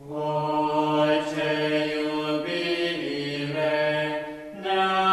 Ojcze, lubimy, now.